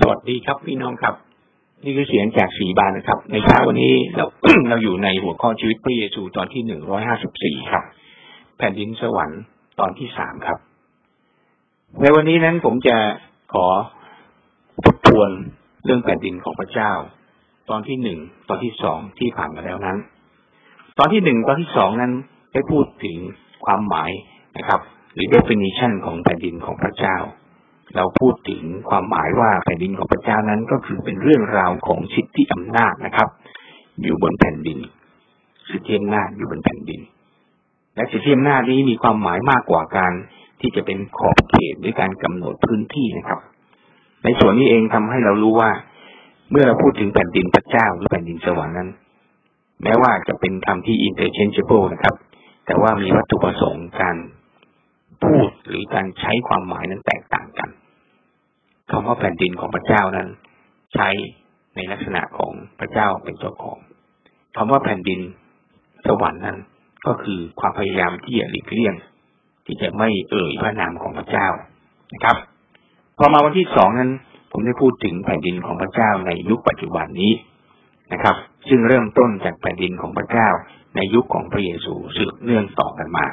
สวัสดีครับพี่น้องครับ นี่คือเสียงจากสีบานนะครับ ในเช้าวันนี้เราเราอยู่ในหัวข้อชีวิตพระเยซูตอนที่หนึ่งร้อยห้าสิบสี่ครับ แผ่นดินสวรรค์ตอนที่สามครับ ในวันนี้นั้นผมจะขอทบทวนเรื่องแผ่นดินของพระเจ้า ตอนที่หนึ่งตอนที่สองที่ผ่านมาแล้วนั้น ตอนที่หนึ่งตอนที่สองนั้นได้พูดถึงความหมายนะครับ หรือ definition ของแผ่นดินของพระเจ้า เราพูดถึงความหมายว่าแผ่นดินของพระเจ้านั้นก็คือเป็นเรื่องราวของสิทธิอำนาจนะครับ อยู่บนแผ่นดิน สิทธิอำนาจอยู่บนแผ่นดิน และสิทธิอำนาจนี้มีความหมายมากกว่าการที่จะเป็นขอบเขตหรือการกำหนดพื้นที่นะครับ ในส่วนนี้เองทำให้เรารู้ว่า เมื่อเราพูดถึงแผ่นดินพระเจ้าหรือแผ่นดินสวรรค์นั้น แม้ว่าจะเป็นคำที่ interchangeable นะครับ แต่ว่ามีวัตถุประสงค์การพูดหรือการใช้ความหมายนั้นแตกต่างกัน คำว่าแผ่นดินของพระเจ้านั้น ใช้ในลักษณะของพระเจ้าเป็นเจ้าของคำว่าแผ่นดินสวรรค์นั้น ก็คือความพยายามที่จะหลีกเลี่ยง ที่จะไม่เอ่ยพระนามของพระเจ้านะครับ พอมาวันที่สองนั้น ผมได้พูดถึงแผ่นดินของพระเจ้าในยุคปัจจุบันนี้นะครับ ซึ่งเริ่มต้นจากแผ่นดินของพระเจ้าในยุคของพระเยซูสืบเนื่องต่อกันมา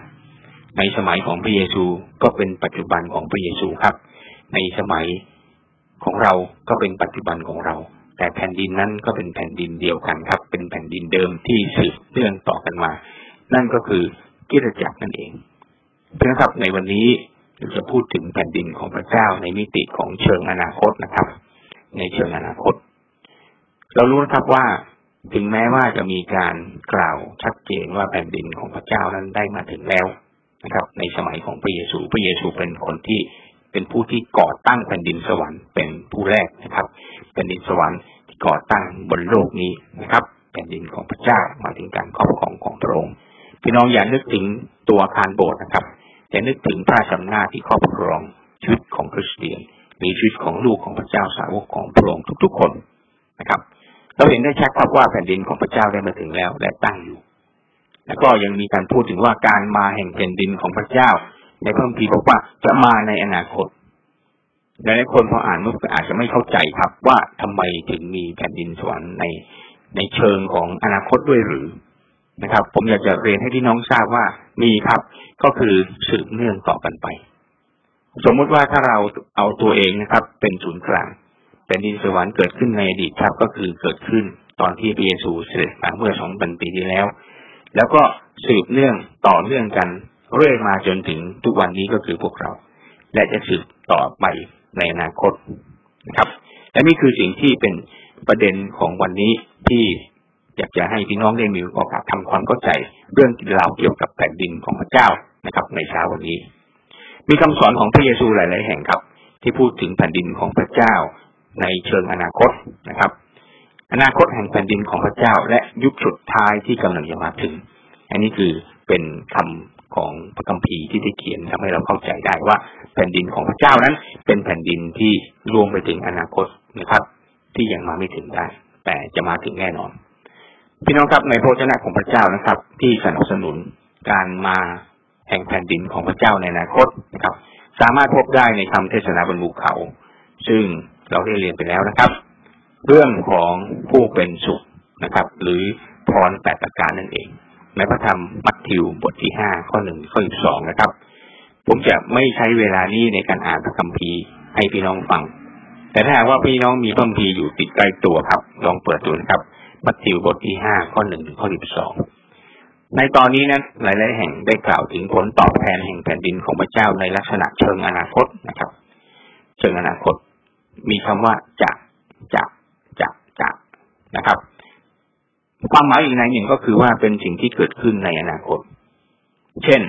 ในสมัยของพระเยซูก็เป็นปัจจุบันของพระเยซูครับ ในสมัย ของเราก็เป็นปัจจุบันของเรา แต่แผ่นดินนั้นก็เป็นแผ่นดินเดียวกันครับ เป็นแผ่นดินเดิมที่สืบเนื่องต่อกันมา นั่นก็คือกิจจักรนั่นเองเพื่อนครับในวันนี้เราจะพูดถึงแผ่นดินของพระเจ้าในมิติของเชิงอนาคตนะครับ ในเชิงอนาคต เรารู้นะครับว่าถึงแม้ว่าจะมีการกล่าวชัดเจนว่าแผ่นดินของพระเจ้านั้นได้มาถึงแล้วนะครับ ในสมัยของพระเยซูพระเยซูเป็นคนที่ เป็นผู้ที่ก่อตั้งแผ่นดินสวรรค์เป็นผู้แรกนะครับแผ่นดินสวรรค์ที่ก่อตั้งบนโลกนี้นะครับ แผ่นดินของพระเจ้ามาถึงการครอบครองของพระองค์พี่น้องอย่านึกถึงตัวอาคารโบสถ์นะครับอย่านึกถึงพระชำนาที่ครอบครองชีวิตของคริสเตียนหรือชีวิตของลูกของพระเจ้าสาวกของพระองค์ทุก ๆ คนนะครับเราเห็นได้ชัดครับว่าแผ่นดินของพระเจ้าได้มาถึงแล้วและตั้งอยู่ แล้วก็ยังมีการพูดถึงว่าการมาแห่งแผ่นดินของพระเจ้า ในพระคัมภีร์บอกว่าจะมาในอนาคตหลายคนพออ่านมุกอาจจะไม่เข้าใจครับว่าทำไมถึงมีแผ่นดินสวรรค์ในในเชิงของอนาคตด้วยหรือนะครับ ผมอยากจะเรียนให้พี่น้องทราบว่ามีครับ ก็คือสืบเนื่องต่อกันไป สมมุติว่าถ้าเราเอาตัวเองนะครับ เป็นศูนย์กลางแผ่นดินสวรรค์เกิดขึ้นในอดีตครับ ก็คือเกิดขึ้นตอนที่พระเยซูเสด็จมาเมื่อสองพันปีที่แล้ว แล้วก็สืบเนื่องต่อเนื่องกัน เรื่อยมาจนถึงทุกวันนี้ก็คือพวกเรา และจะสืบต่อไปในอนาคตนะครับ และนี่คือสิ่งที่เป็นประเด็นของวันนี้ที่อยากจะให้พี่น้องได้มีโอกาสทำความเข้าใจเรื่องราวเกี่ยวกับแผ่นดินของพระเจ้านะครับ ในเช้าวันนี้ มีคำสอนของพระเยซูหลาย ๆ แห่งครับ ที่พูดถึงแผ่นดินของพระเจ้าในเชิงอนาคตนะครับ อนาคตแห่งแผ่นดินของพระเจ้า และยุคสุดท้ายที่กำลังจะมาถึง อันนี้คือเป็นคำ ของพระคัมภีร์ที่ได้เขียนทำให้เราเข้าใจได้ว่าแผ่นดินของพระเจ้านั้น เป็นแผ่นดินที่รวมไปถึงอนาคตนะครับ ที่ยังมาไม่ถึงได้ แต่จะมาถึงแน่นอน พี่น้องครับในพระเจ้าของพระเจ้านะครับ ที่สนับสนุนการมาแห่งแผ่นดินของพระเจ้าในอนาคตนะครับ สามารถพบได้ในคำเทศนาบนภูเขา ซึ่งเราได้เรียนไปแล้วนะครับ เรื่องของผู้เป็นสุขนะครับ หรือพรแปดประการนั่นเอง ในพระธรรมมัทธิวบทที่ห้าข้อหนึ่งข้อสิบสองนะครับ ผมจะไม่ใช้เวลานี้ในการอ่านพระคัมภีร์ให้พี่น้องฟัง แต่ถ้าหากว่าพี่น้องมีพระคัมภีร์อยู่ติดใกล้ตัวครับ ลองเปิดดูนะครับ มัทธิวบทที่ห้าข้อหนึ่งถึงข้อสิบสองในตอนนี้นั้นหลายๆแห่งได้กล่าวถึงผลตอบแทนแห่งแผ่นดินของพระเจ้าในลักษณะเชิงอนาคตนะครับ เชิงอนาคต มีคำว่าจะจะจะจะนะครับ ความหมายอีกในหนึ่งก็คือว่าเป็นสิ่งที่เกิดขึ้นในอนาคต เช่น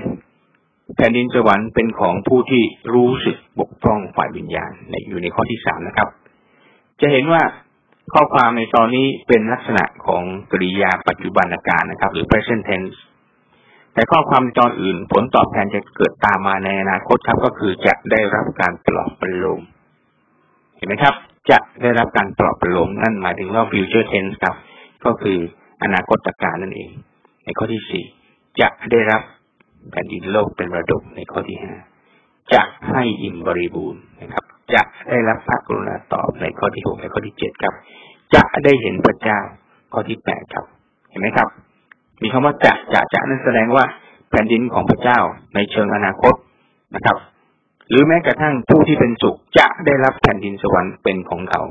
แผ่นดินสวรรค์เป็นของผู้ที่รู้สึกบกพร่องฝ่ายวิญญาณในอยู่ในข้อที่สามนะครับ จะเห็นว่าข้อความในตอนนี้เป็นลักษณะของกริยาปัจจุบันอาการนะครับ หรือ present tense แต่ข้อความตอนอื่นผลตอบแทนจะเกิดตามมาในอนาคตครับ ก็คือจะได้รับการปลอบประโลมเห็นไหมครับ จะได้รับการปลอบประโลมนั่นหมายถึงว่า future tense ครับ ก็คือ อนาคตการนั่นเอง ในข้อที่สี่จะได้รับแผ่นดินโลกเป็นระดกในข้อที่ห้าจะให้อิ่มบริบูรณ์นะครับ จะได้รับพระกรุณาตอบในข้อที่หกและข้อที่เจ็ดครับ จะได้เห็นพระเจ้าข้อที่แปดครับ เห็นไหมครับ มีคำว่าจะจะจะนั่นแสดงว่าแผ่นดินของพระเจ้าในเชิงอนาคตนะครับ หรือแม้กระทั่งผู้ที่เป็นสุขจะได้รับแผ่นดินสวรรค์เป็นของเขา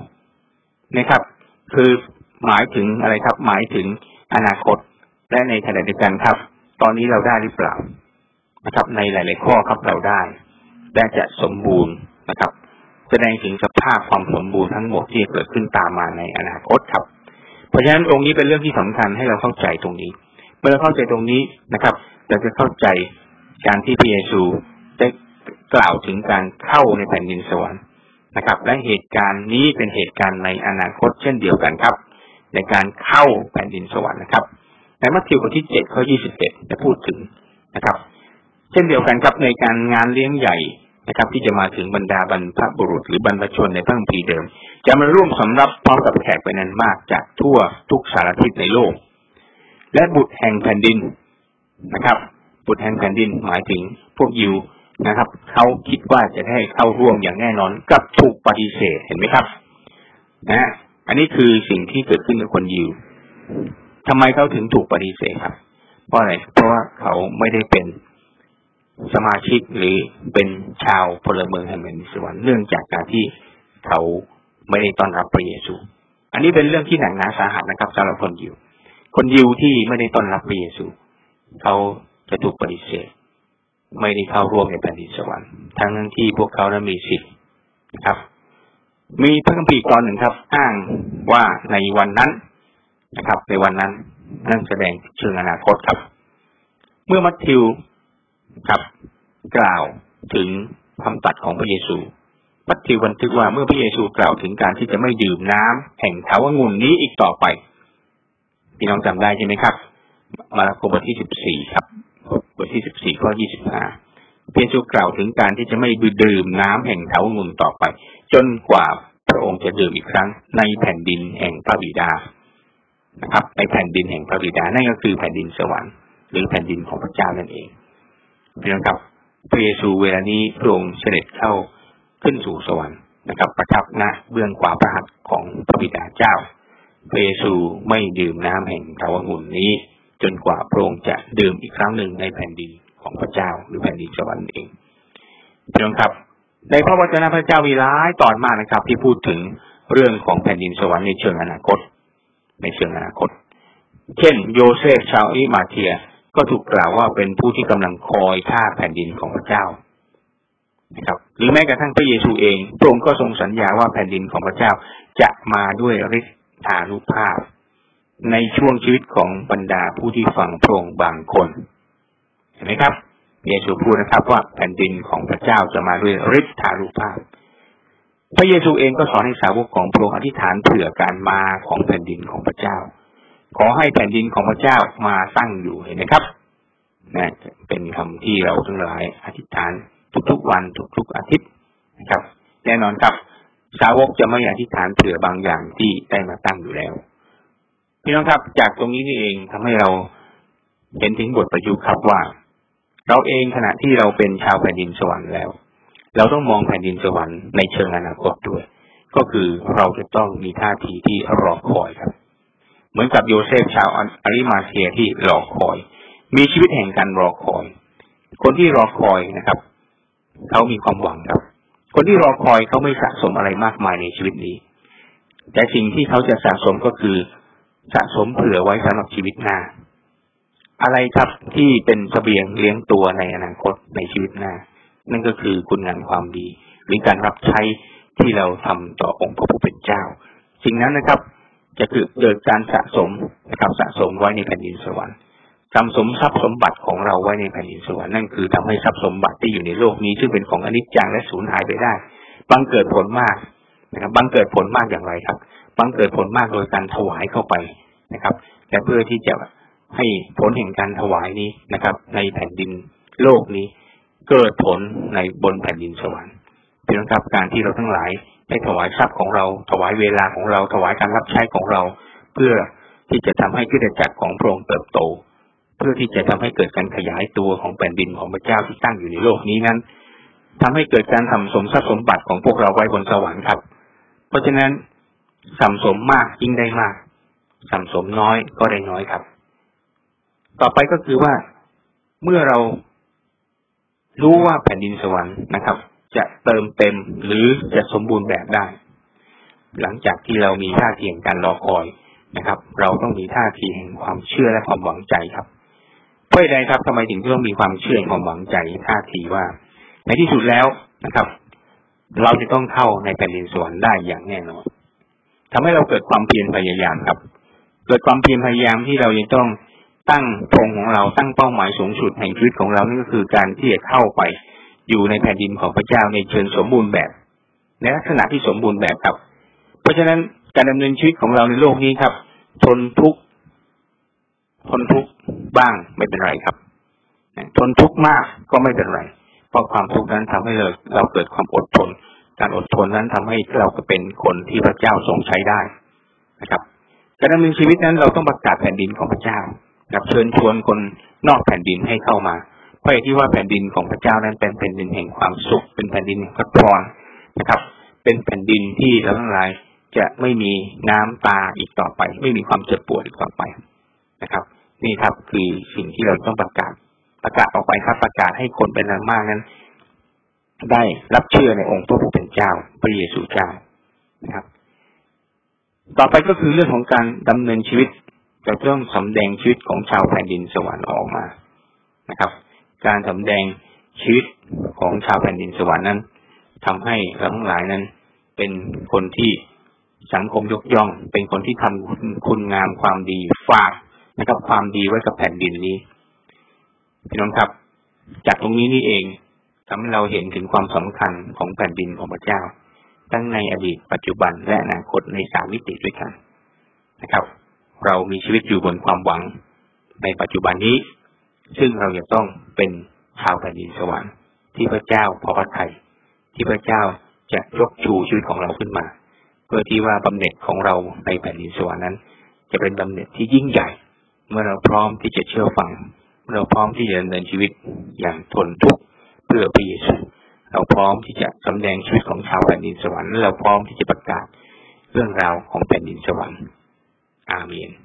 นะครับ คือ หมายถึงอะไรครับ หมายถึงอนาคต และในขณะเดียวกันครับ ตอนนี้เราได้หรือเปล่านะครับ ในหลาย ๆ ข้อครับเราได้และจะสมบูรณ์นะครับ แสดงถึงสภาพความสมบูรณ์ทั้งหมดที่จะเกิดขึ้นตามมาในอนาคตครับ เพราะฉะนั้นองค์นี้เป็นเรื่องที่สำคัญให้เราเข้าใจตรงนี้ เมื่อเราเข้าใจตรงนี้นะครับ เราจะเข้าใจการที่พระเยซูได้กล่าวถึงการเข้าในแผ่นดินสวรรค์นะครับ และเหตุการณ์นี้เป็นเหตุการณ์ในอนาคตเช่นเดียวกันครับ ในการเข้าแผ่นดินสวรรค์นะครับ ในมัทธิวบทที่เจ็ดข้อยี่สิบเอ็ดจะพูดถึงนะครับ เช่นเดียวกันครับในการงานเลี้ยงใหญ่นะครับ ที่จะมาถึงบรรดาบรรพบุรุษหรือบรรพชนในพระคัมภีร์เดิม จะมาร่วมสำรับพร้อมกับแขกไปนั้นมากจากทั่วทุกสารทิศในโลก และบุตรแห่งแผ่นดินนะครับ บุตรแห่งแผ่นดินหมายถึงพวกยิวนะครับเขาคิดว่าจะได้เข้าร่วมอย่างแน่นอนกับถูกปฏิเสธเห็นไหมครับ นะ อันนี้คือสิ่งที่เกิดขึ้นกับคนยิวทำไมเขาถึงถูกปฏิเสธครับ เพราะอะไร เพราะว่าเขาไม่ได้เป็นสมาชิกหรือเป็นชาวพลเมืองแห่งแผ่นดินสวรรค์เนื่องจากการที่เขาไม่ได้ต้อนรับพระเยซู อันนี้เป็นเรื่องที่หนักหนาสาหัสนะครับสำหรับคนยิว คนยิวที่ไม่ได้ต้อนรับพระเยซู เขาจะถูกปฏิเสธ ไม่ได้เข้าร่วมในแผ่นดินสวรรค์ ทั้งที่พวกเขานั้นมีสิทธิ์นะครับ มีพระคัมภีร์ตอนหนึ่งครับ อ้างว่าในวันนั้นนะครับ ในวันนั้นนั่นแสดงเชิงอนาคตครับ เมื่อมัทธิวครับ กล่าวถึงคำตัดของพระเยซู มัทธิวบันทึกว่าเมื่อพระเยซูกล่าวถึงการที่จะไม่ดื่มน้ำแห่งเถาวงุ่นนี้อีกต่อไปพี่น้องจำได้ใช่ไหมครับ มาระโกบทที่สิบสี่ครับบทที่สิบสี่ข้อยี่สิบห้า พระเยซูกล่าวถึงการที่จะไม่ดื่มน้ำแห่งเถาวงุนต่อไป จนกว่าพระองค์จะดื่มอีกครั้งในแผ่นดินแห่งพระบิดานะครับในแผ่นดินแห่งพระบิดานั่นก็คือแผ่นดินสวรรค์หรือแผ่นดินของพระเจ้านั่นเองพี่น้องครับพระเยซูเวลานี้พระองค์เสด็จเข้าขึ้นสู่สวรรค์นะครับ ประทับณเบื้องขวาพระหัตถ์ของพระบิดาเจ้าพระเยซูไม่ดื่มน้ำแห่งเถาองุ่นนี้ จนกว่าพระองค์จะดื่มอีกครั้งหนึ่งในแผ่นดิน ของพระเจ้าหรือแผ่นดินสวรรค์เองพี่น้องครับ ในพระวจนะพระเจ้ามีหลายตอนมากนะครับ ที่พูดถึงเรื่องของแผ่นดินสวรรค์ในเชิงอนาคต ในเชิงอนาคต เช่น โยเซฟชาวอาริมาเธียก็ถูกกล่าวว่าเป็นผู้ที่กำลังคอยท่าแผ่นดินของพระเจ้านะครับหรือแม้กระทั่งพระเยซูเองพระองค์ก็ทรงสัญญาว่าแผ่นดินของพระเจ้าจะมาด้วยฤทธานุภาพ ในช่วงชีวิตของบรรดาผู้ที่ฟังพระองค์บางคน เห็นไหมครับพระเยซูพูดนะครับ ว่าแผ่นดินของพระเจ้าจะมาด้วยฤทธานุภาพ พระเยซูเองก็สอนให้สาวกของพระองค์อธิษฐานเผื่อการมาของแผ่นดินของพระเจ้า ขอให้แผ่นดินของพระเจ้ามาตั้งอยู่เห็นไหมครับนะเป็นคำที่เราทั้งหลายอธิษฐานทุกๆวันทุกๆอาทิตย์นะครับ แน่นอนครับ สาวกจะไม่อธิษฐานเผื่อบางอย่างที่ได้มาตั้งอยู่แล้วพี่น้องครับ จากตรงนี้นี่เองทำให้เราเห็นถึงบทประยุกต์ครับว่า เราเองขณะที่เราเป็นชาวแผ่นดินสวรรค์แล้ว เราต้องมองแผ่นดินสวรรค์ในเชิงอนาคตด้วย ก็คือเราจะต้องมีท่าทีที่รอคอยครับ เหมือนกับโยเซฟชาวอาริมาเทียที่รอคอย มีชีวิตแห่งการรอคอย คนที่รอคอยนะครับเขามีความหวังครับ คนที่รอคอยเขาไม่สะสมอะไรมากมายในชีวิตนี้ แต่สิ่งที่เขาจะสะสมก็คือสะสมเผื่อไว้สำหรับชีวิตหน้า อะไรครับที่เป็นเสบียงเลี้ยงตัวในอนาคตในชีวิตหน้า นั่นก็คือคุณงานความดี หรือการรับใช้ที่เราทำต่อองค์พระผู้เป็นเจ้า สิ่งนั้นนะครับ จะเกิดการสะสมนะครับสะสมไว้ในแผ่นดินสวรรค์สะสมทรัพย์สมบัติของเราไว้ในแผ่นดินสวรรค์นั่นคือทำให้ทรัพย์สมบัติที่อยู่ในโลกนี้ ซึ่งเป็นของอนิจจังและสูญหายไปได้บังเกิดผลมากนะครับบังเกิดผลมากอย่างไรครับบังเกิดผลมากโดยการถวายเข้าไปนะครับและเพื่อที่จะ ให้ผลแห่งการถวายนี้นะครับ ในแผ่นดินโลกนี้ เกิดผลในบนแผ่นดินสวรรค์เป็นครับการที่เราทั้งหลายให้ถวายทรัพย์ของเรา ถวายเวลาของเรา ถวายการรับใช้ของเรา เพื่อที่จะทำให้กิจจักรของพระองค์เติบโต เพื่อที่จะทำให้เกิดการขยายตัวของแผ่นดินของพระเจ้าที่ตั้งอยู่ในโลกนี้นั้นทำให้เกิดการทำสมทรัพย์สมบัติของพวกเราไว้บนสวรรค์ครับ เพราะฉะนั้นสัมสมมากยิ่งได้มากสัมสมน้อยก็ได้น้อยครับ ต่อไปก็คือว่าเมื่อเรารู้ว่าแผ่นดินสวรรค์นะครับ จะเติมเต็มหรือจะสมบูรณ์แบบได้ หลังจากที่เรามีท่าทีแห่งการรอคอยนะครับ เราต้องมีท่าทีแห่งความเชื่อและความหวังใจครับเพราะใดครับทำไมถึงต้องมีความเชื่อความหวังใจท่าทีว่า ในที่สุดแล้วนะครับ เราจะต้องเข้าในแผ่นดินสวรรค์ได้อย่างแน่นอนทำให้เราเกิดความเพียรพยายามครับ เกิดความเพียรพยายามที่เราจะต้อง ตั้งธงของเราตั้งเป้าหมายสูงสุดแห่งชีวิตของเรานี่ก็คือการที่จะเข้าไปอยู่ในแผ่นดินของพระเจ้าในเชิงสมบูรณ์แบบในลักษณะที่สมบูรณ์แบบครับ เพราะฉะนั้นการดำเนินชีวิตของเราในโลกนี้ครับ ทนทุกข์ทนทุกข์บ้างไม่เป็นไรครับ ทนทุกข์มากก็ไม่เป็นไร เพราะความทุกข์นั้นทำให้เราเราเกิดความอดทน การอดทนนั้นทำให้เราเป็นคนที่พระเจ้าทรงใช้ได้นะครับการดำเนินชีวิตนั้นเราต้องประกาศแผ่นดินของพระเจ้า กับเชิญชวนคนนอกแผ่นดินให้เข้ามา เพราะที่ว่าแผ่นดินของพระเจ้านั้นเป็นแผ่นดินแห่งความสุข เป็นแผ่นดินแห่งพระพรนะครับ เป็นแผ่นดินที่เราทั้งหลายจะไม่มีน้ำตาอีกต่อไป ไม่มีความเจ็บปวดอีกต่อไปนะครับ นี่ครับคือสิ่งที่เราต้องประกาศประกาศออกไปครับ ประกาศให้คนเป็นมากนั้น ได้รับเชื่อในองค์พระผู้เป็นเจ้าพระเยซูเจ้านะครับ ต่อไปก็คือเรื่องของการดำเนินชีวิต จะต้องสำแดงชีวิตของชาวแผ่นดินสวรรค์ออกมานะครับ การสำแดงชีวิตของชาวแผ่นดินสวรรค์นั้นทำให้เราทั้งหลายนั้น เป็นคนที่สังคมยกย่อง เป็นคนที่ทำคุณงามความดีฝากนะครับ ความดีไว้กับแผ่นดินนี้พี่น้องครับ จากตรงนี้นี่เองทำให้เราเห็นถึงความสำคัญของแผ่นดินของพระเจ้า ทั้งในอดีตปัจจุบันและอนาคตในสามมิติด้วยกันนะครับ เรามีชีวิตอยู่บนความหวังในปัจจุบันนี้ ซึ่งเราจะต้องเป็นชาวแผ่นดินสวรรค์ที่พระเจ้าพอพระทัยที่พระเจ้าจะยกชูชีวิตของเราขึ้นมา เพื่อที่ว่าบำเหน็จของเราในแผ่นดินสวรรค์นั้น จะเป็นบำเหน็จที่ยิ่งใหญ่ เมื่อเราพร้อมที่จะเชื่อฟัง เราพร้อมที่จะดำเนินชีวิตอย่างทนทุกข์เพื่อพระเยซูเราพร้อมที่จะสำแดงชีวิตของชาวแผ่นดินสวรรค์และเราพร้อมที่จะประกาศเรื่องราวของแผ่นดินสวรรค์ Amén.